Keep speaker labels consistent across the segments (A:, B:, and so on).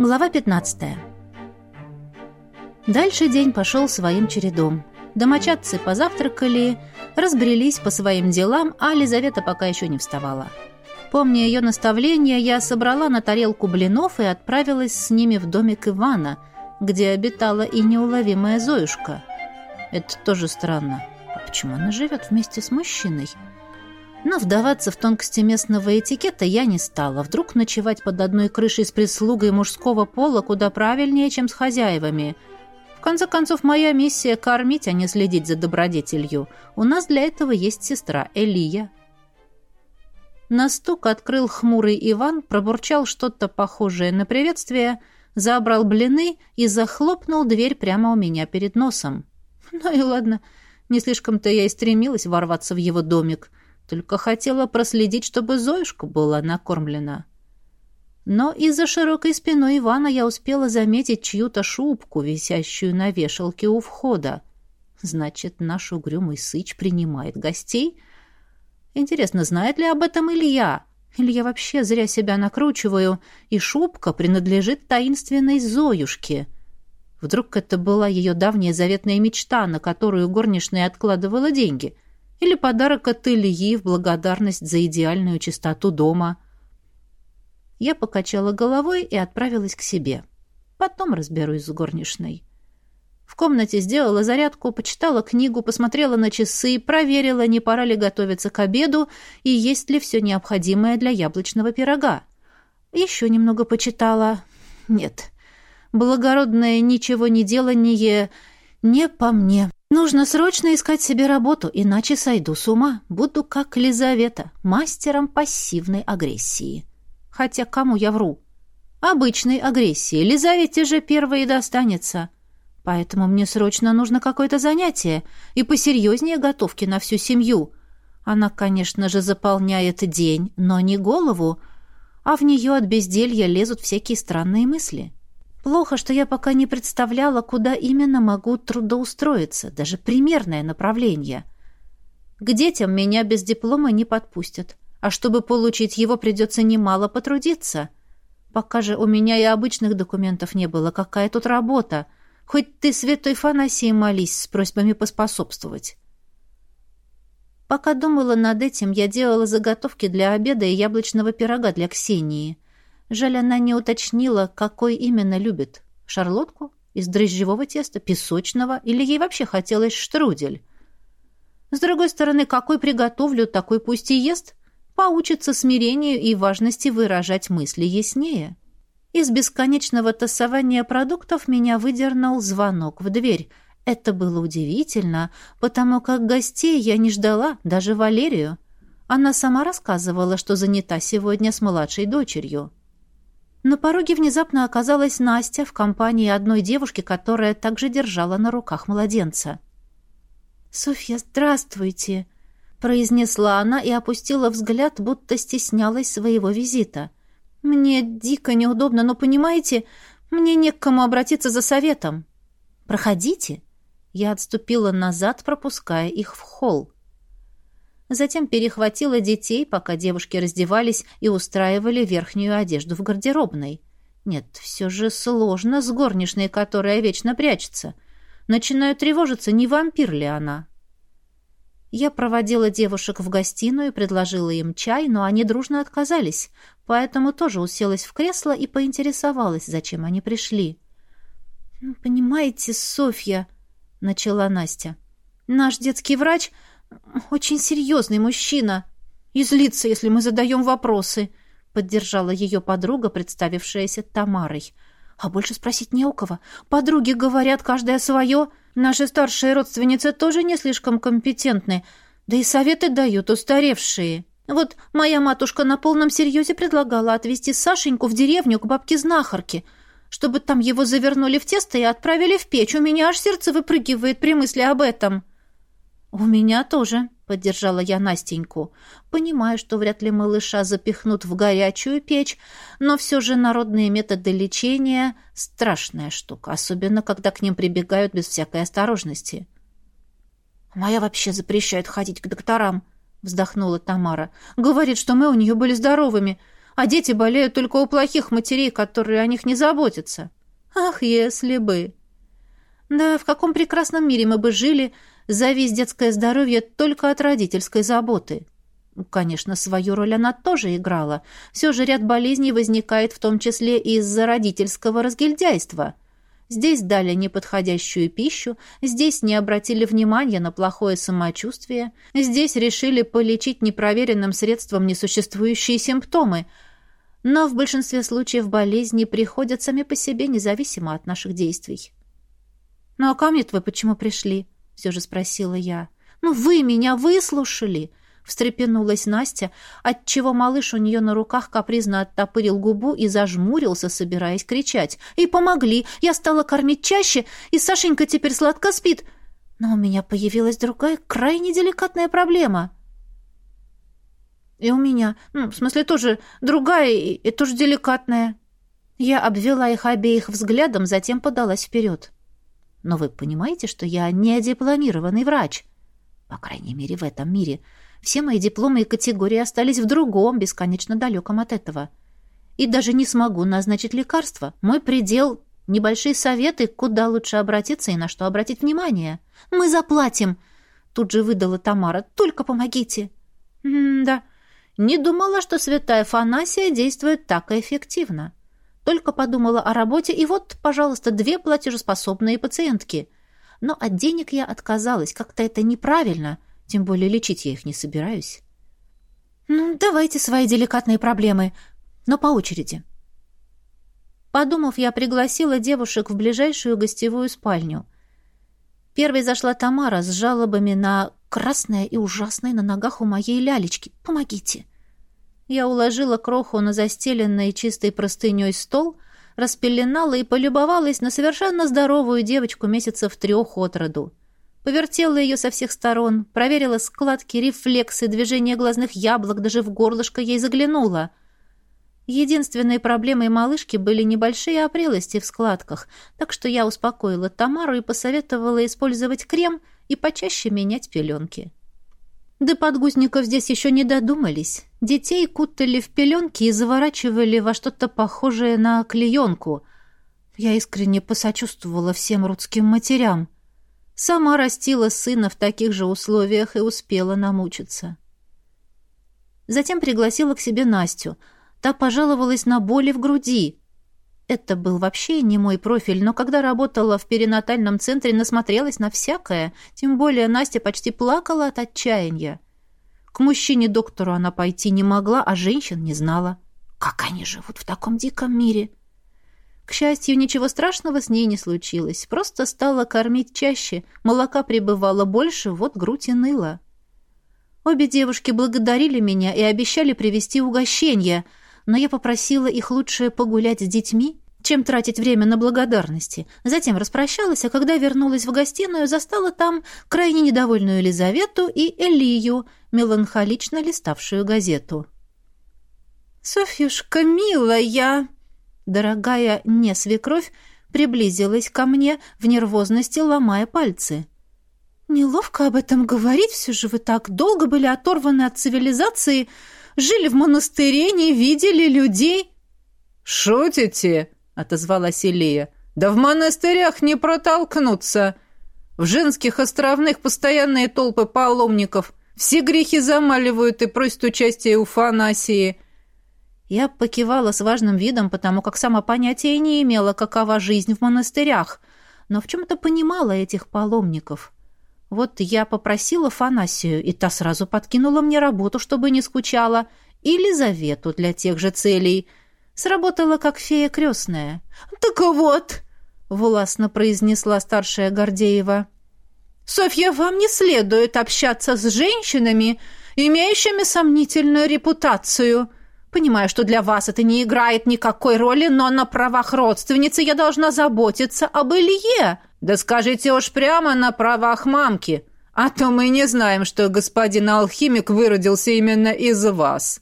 A: Глава 15. Дальше день пошел своим чередом. Домочадцы позавтракали, разбрелись по своим делам, а Лизавета пока еще не вставала. Помня ее наставление, я собрала на тарелку блинов и отправилась с ними в домик Ивана, где обитала и неуловимая Зоюшка. Это тоже странно. А почему она живет вместе с мужчиной? Но вдаваться в тонкости местного этикета я не стала. Вдруг ночевать под одной крышей с прислугой мужского пола куда правильнее, чем с хозяевами. В конце концов, моя миссия — кормить, а не следить за добродетелью. У нас для этого есть сестра Элия. На стук открыл хмурый Иван, пробурчал что-то похожее на приветствие, забрал блины и захлопнул дверь прямо у меня перед носом. Ну и ладно, не слишком-то я и стремилась ворваться в его домик — только хотела проследить, чтобы Зоюшка была накормлена. Но из-за широкой спиной Ивана я успела заметить чью-то шубку, висящую на вешалке у входа. Значит, наш угрюмый сыч принимает гостей? Интересно, знает ли об этом Илья? Или я вообще зря себя накручиваю, и шубка принадлежит таинственной Зоюшке? Вдруг это была ее давняя заветная мечта, на которую горничная откладывала деньги — или подарок от Ильи в благодарность за идеальную чистоту дома. Я покачала головой и отправилась к себе. Потом разберусь с горничной. В комнате сделала зарядку, почитала книгу, посмотрела на часы, проверила, не пора ли готовиться к обеду и есть ли все необходимое для яблочного пирога. Еще немного почитала. Нет, благородное ничего не делание не по мне. Нужно срочно искать себе работу, иначе сойду с ума. Буду как Лизавета, мастером пассивной агрессии. Хотя кому я вру? Обычной агрессии. Лизавете же первой и достанется. Поэтому мне срочно нужно какое-то занятие и посерьезнее готовки на всю семью. Она, конечно же, заполняет день, но не голову, а в нее от безделья лезут всякие странные мысли. Плохо, что я пока не представляла, куда именно могу трудоустроиться, даже примерное направление. К детям меня без диплома не подпустят, а чтобы получить его, придется немало потрудиться. Пока же у меня и обычных документов не было, какая тут работа? Хоть ты святой Фанасии молись с просьбами поспособствовать. Пока думала над этим, я делала заготовки для обеда и яблочного пирога для Ксении — Жаль, она не уточнила, какой именно любит. Шарлотку? Из дрожжевого теста? Песочного? Или ей вообще хотелось штрудель? С другой стороны, какой приготовлю, такой пусть и ест. Поучится смирению и важности выражать мысли яснее. Из бесконечного тасования продуктов меня выдернул звонок в дверь. Это было удивительно, потому как гостей я не ждала, даже Валерию. Она сама рассказывала, что занята сегодня с младшей дочерью. На пороге внезапно оказалась Настя в компании одной девушки, которая также держала на руках младенца. «Софья, здравствуйте!» — произнесла она и опустила взгляд, будто стеснялась своего визита. «Мне дико неудобно, но, понимаете, мне не к кому обратиться за советом». «Проходите!» Я отступила назад, пропуская их в холл. Затем перехватила детей, пока девушки раздевались и устраивали верхнюю одежду в гардеробной. Нет, все же сложно с горничной, которая вечно прячется. Начинаю тревожиться, не вампир ли она. Я проводила девушек в гостиную и предложила им чай, но они дружно отказались, поэтому тоже уселась в кресло и поинтересовалась, зачем они пришли. «Ну, «Понимаете, Софья», — начала Настя, — «наш детский врач очень серьезный мужчина. И злится, если мы задаем вопросы», — поддержала ее подруга, представившаяся Тамарой. «А больше спросить не у кого. Подруги говорят каждая свое. Наши старшие родственницы тоже не слишком компетентны, да и советы дают устаревшие». Вот моя матушка на полном серьезе предлагала отвезти Сашеньку в деревню к бабке-знахарке, чтобы там его завернули в тесто и отправили в печь. У меня аж сердце выпрыгивает при мысли об этом. «У меня тоже», — поддержала я Настеньку. «Понимаю, что вряд ли малыша запихнут в горячую печь, но все же народные методы лечения — страшная штука, особенно когда к ним прибегают без всякой осторожности». «Моя вообще запрещает ходить к докторам», — вздохнула Тамара. «Говорит, что мы у нее были здоровыми, а дети болеют только у плохих матерей, которые о них не заботятся. Ах, если бы! Да, в каком прекрасном мире мы бы жили, завис детское здоровье только от родительской заботы. Конечно, свою роль она тоже играла. Все же ряд болезней возникает в том числе из-за родительского разгильдяйства. Здесь дали неподходящую пищу, здесь не обратили внимания на плохое самочувствие, здесь решили полечить непроверенным средством несуществующие симптомы. Но в большинстве случаев болезни приходят сами по себе, независимо от наших действий. «Ну а ко мне вы почему пришли?» — все же спросила я. «Ну вы меня выслушали!» встрепенулась Настя, отчего малыш у нее на руках капризно оттопырил губу и зажмурился, собираясь кричать. «И помогли! Я стала кормить чаще, и Сашенька теперь сладко спит!» Но у меня появилась другая, крайне деликатная проблема. И у меня, ну, в смысле, тоже другая и, и тоже деликатная. Я обвела их обеих взглядом, затем подалась вперед. Но вы понимаете, что я не дипломированный врач? По крайней мере, в этом мире — все мои дипломы и категории остались в другом, бесконечно далеком от этого. И даже не смогу назначить лекарство. Мой предел — небольшие советы, куда лучше обратиться и на что обратить внимание. «Мы заплатим!» — тут же выдала Тамара. «Только помогите!» «Да, не думала, что святая Фанасия действует так эффективно. Только подумала о работе, и вот, пожалуйста, две платежеспособные пациентки. Но от денег я отказалась, как-то это неправильно — тем более лечить я их не собираюсь. Ну, давайте свои деликатные проблемы, но по очереди. Подумав, я пригласила девушек в ближайшую гостевую спальню. Первой зашла Тамара с жалобами на красное и ужасное на ногах у моей лялечки. Помогите. Я уложила кроху на застеленный чистой простыней стол, распеленала и полюбовалась на совершенно здоровую девочку месяцев трех от роду. Повертела ее со всех сторон, проверила складки, рефлексы, движения глазных яблок, даже в горлышко ей заглянула. Единственной проблемой малышки были небольшие опрелости в складках, так что я успокоила Тамару и посоветовала использовать крем и почаще менять пеленки. До подгузников здесь еще не додумались. Детей кутали в пеленки и заворачивали во что-то похожее на клеенку. Я искренне посочувствовала всем рудским матерям — Сама растила сына в таких же условиях и успела намучиться. Затем пригласила к себе Настю. Та пожаловалась на боли в груди. Это был вообще не мой профиль, но когда работала в перинатальном центре, насмотрелась на всякое. Тем более Настя почти плакала от отчаяния. К мужчине-доктору она пойти не могла, а женщин не знала. Как они живут в таком диком мире? — к счастью, ничего страшного с ней не случилось. Просто стала кормить чаще, молока прибывало больше, вот грудь и ныла. Обе девушки благодарили меня и обещали привезти угощения, но я попросила их лучше погулять с детьми, чем тратить время на благодарности. Затем распрощалась, а когда вернулась в гостиную, застала там крайне недовольную Елизавету и Элию, меланхолично листавшую газету. «Софьюшка, милая!» Дорогая не свекровь приблизилась ко мне в нервозности, ломая пальцы. «Неловко об этом говорить, все же вы так долго были оторваны от цивилизации, жили в монастыре, не видели людей».
B: «Шутите?» — отозвалась Илия. «Да в монастырях не протолкнуться. В женских островных постоянные толпы паломников. Все грехи замаливают и просят участия у Фанасии».
A: Я покивала с важным видом, потому как сама понятия не имела, какова жизнь в монастырях, но в чем-то понимала этих паломников. Вот я попросила Фанасию, и та сразу подкинула мне работу, чтобы не скучала, и Лизавету для тех же целей. Сработала как фея крестная. «Так вот», — властно произнесла старшая Гордеева, «Софья, вам не следует общаться с женщинами, имеющими сомнительную репутацию». Понимаю, что для вас это не играет никакой роли, но на правах родственницы я должна заботиться об Илье.
B: Да скажите уж прямо на правах мамки, а то мы не знаем, что господин алхимик выродился именно из вас».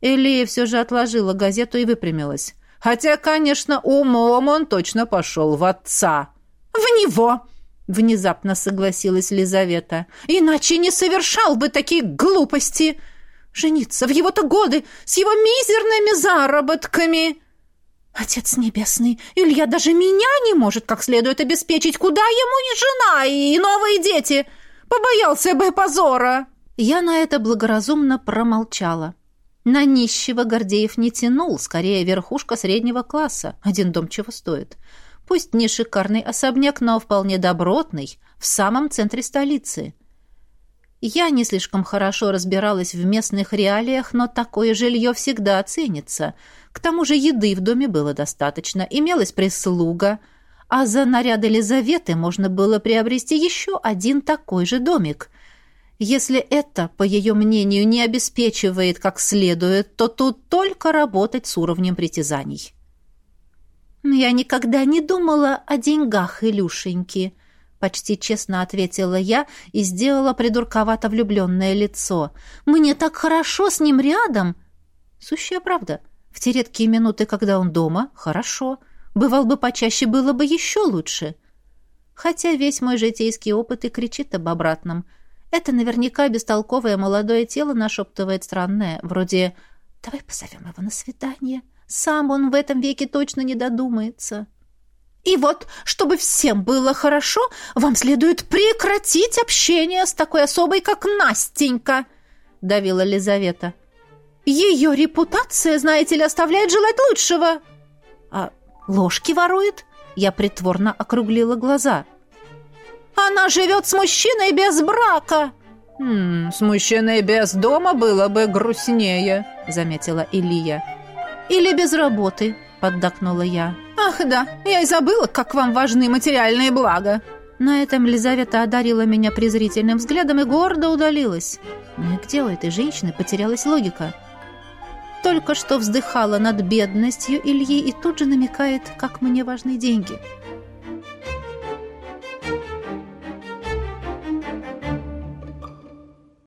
A: Элия все же отложила газету и выпрямилась.
B: «Хотя, конечно, умом он точно пошел в отца».
A: «В него!» — внезапно согласилась Лизавета. «Иначе не совершал бы такие глупости!»
B: Жениться в его-то годы с его мизерными заработками!» «Отец небесный, Илья даже меня не может как следует обеспечить. Куда ему и жена, и новые дети? Побоялся бы позора!»
A: Я на это благоразумно промолчала. На нищего Гордеев не тянул, скорее верхушка среднего класса. Один дом чего стоит. Пусть не шикарный особняк, но вполне добротный, в самом центре столицы. Я не слишком хорошо разбиралась в местных реалиях, но такое жилье всегда ценится. К тому же еды в доме было достаточно, имелась прислуга, а за наряд Елизаветы можно было приобрести еще один такой же домик. Если это, по ее мнению, не обеспечивает как следует, то тут только работать с уровнем притязаний. «Я никогда не думала о деньгах, Илюшеньки», Почти честно ответила я и сделала придурковато влюбленное лицо. «Мне так хорошо с ним рядом!» Сущая правда. В те редкие минуты, когда он дома, хорошо. Бывал бы почаще, было бы еще лучше. Хотя весь мой житейский опыт и кричит об обратном. Это наверняка бестолковое молодое тело нашептывает странное, вроде «давай позовем его на свидание». Сам он в этом веке точно не додумается. И вот, чтобы всем было хорошо, вам следует прекратить общение с такой особой, как Настенька, давила Лизавета. Ее репутация, знаете ли, оставляет желать лучшего. А ложки ворует? Я притворно округлила глаза. Она живет с мужчиной без брака.
B: «Хм, с мужчиной без дома было бы грустнее», — заметила Илья.
A: «Или без работы», — поддакнула я.
B: «Ах да, я и забыла, как вам важны материальные блага!»
A: На этом Лизавета одарила меня презрительным взглядом и гордо удалилась. Ну и где у этой женщины потерялась логика? Только что вздыхала над бедностью Ильи и тут же намекает, как мне важны деньги –